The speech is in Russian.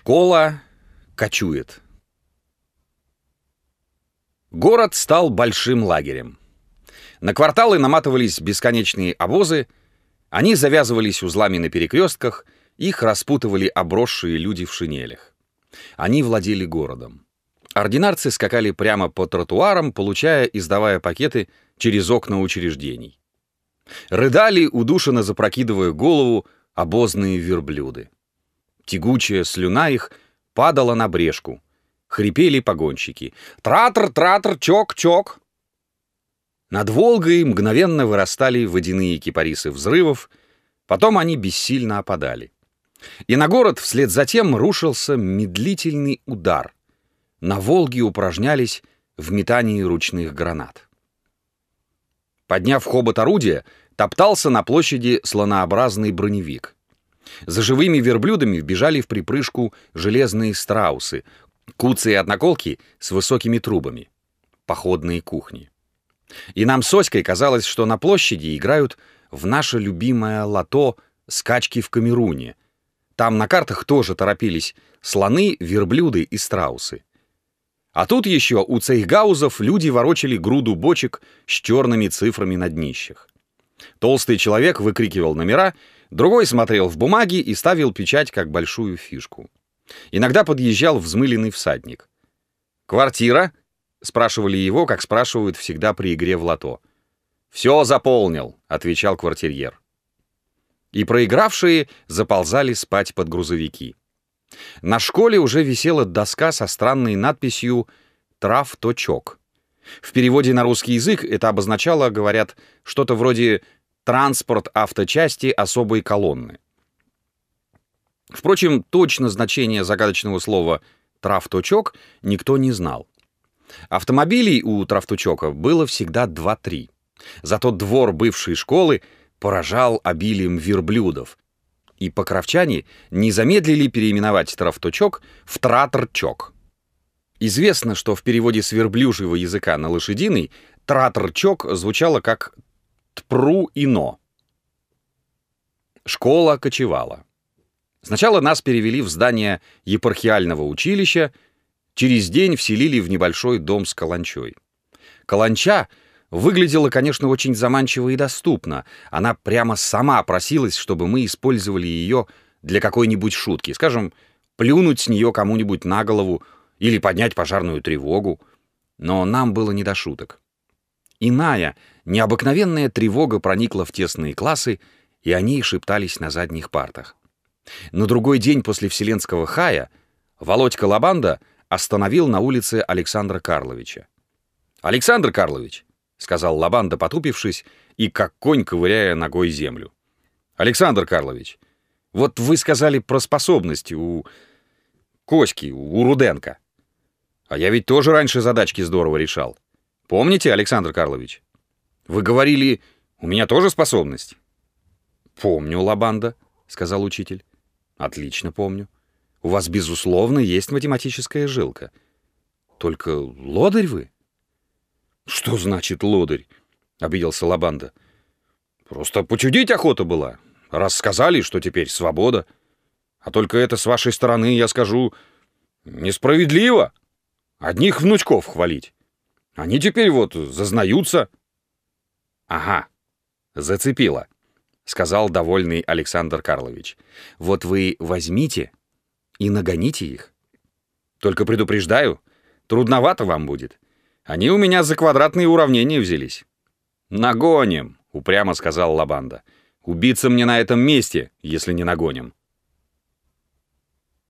Школа кочует. Город стал большим лагерем. На кварталы наматывались бесконечные обозы, они завязывались узлами на перекрестках, их распутывали обросшие люди в шинелях. Они владели городом. Ординарцы скакали прямо по тротуарам, получая и сдавая пакеты через окна учреждений. Рыдали, удушенно запрокидывая голову, обозные верблюды. Тягучая слюна их падала на брешку. Хрипели погонщики. «Тратор, тратор, чок, чок!» Над Волгой мгновенно вырастали водяные кипарисы взрывов, потом они бессильно опадали. И на город вслед за тем рушился медлительный удар. На Волге упражнялись в метании ручных гранат. Подняв хобот орудия, топтался на площади слонообразный броневик. За живыми верблюдами вбежали в припрыжку железные страусы, куцы и одноколки с высокими трубами. Походные кухни. И нам с Оськой казалось, что на площади играют в наше любимое лото «Скачки в Камеруне». Там на картах тоже торопились слоны, верблюды и страусы. А тут еще у цейхгаузов люди ворочали груду бочек с черными цифрами на днищах. Толстый человек выкрикивал номера, другой смотрел в бумаги и ставил печать как большую фишку. Иногда подъезжал взмыленный всадник. «Квартира?» — спрашивали его, как спрашивают всегда при игре в лото. «Все заполнил», — отвечал квартирьер. И проигравшие заползали спать под грузовики. На школе уже висела доска со странной надписью «Трав-точок». В переводе на русский язык это обозначало, говорят, что-то вроде «транспорт авточасти особой колонны». Впрочем, точно значение загадочного слова «травтучок» никто не знал. Автомобилей у травтучока было всегда два-три. Зато двор бывшей школы поражал обилием верблюдов, и покровчане не замедлили переименовать травтучок в траторчок. Известно, что в переводе с верблюжьего языка на лошадиный траторчок звучало как «тпру-ино». Школа кочевала. Сначала нас перевели в здание епархиального училища, через день вселили в небольшой дом с каланчой. Каланча выглядела, конечно, очень заманчиво и доступно. Она прямо сама просилась, чтобы мы использовали ее для какой-нибудь шутки. Скажем, плюнуть с нее кому-нибудь на голову или поднять пожарную тревогу. Но нам было не до шуток. Иная, необыкновенная тревога проникла в тесные классы, и они шептались на задних партах. На другой день после Вселенского хая Володька Лабанда остановил на улице Александра Карловича. «Александр Карлович!» — сказал Лабанда, потупившись и как конь ковыряя ногой землю. «Александр Карлович, вот вы сказали про способности у Коськи, у Руденко. А я ведь тоже раньше задачки здорово решал. Помните, Александр Карлович? Вы говорили, у меня тоже способность?» «Помню, Лабанда», — сказал учитель. Отлично помню. У вас, безусловно, есть математическая жилка. Только лодырь вы? Что значит лодырь? Обиделся Лабанда. Просто почудить охота была. Раз сказали, что теперь свобода. А только это с вашей стороны, я скажу, несправедливо. Одних внучков хвалить. Они теперь вот зазнаются. Ага, зацепило сказал довольный Александр Карлович. Вот вы возьмите и нагоните их. Только предупреждаю, трудновато вам будет. Они у меня за квадратные уравнения взялись. Нагоним, упрямо сказал Лабанда. Убиться мне на этом месте, если не нагоним.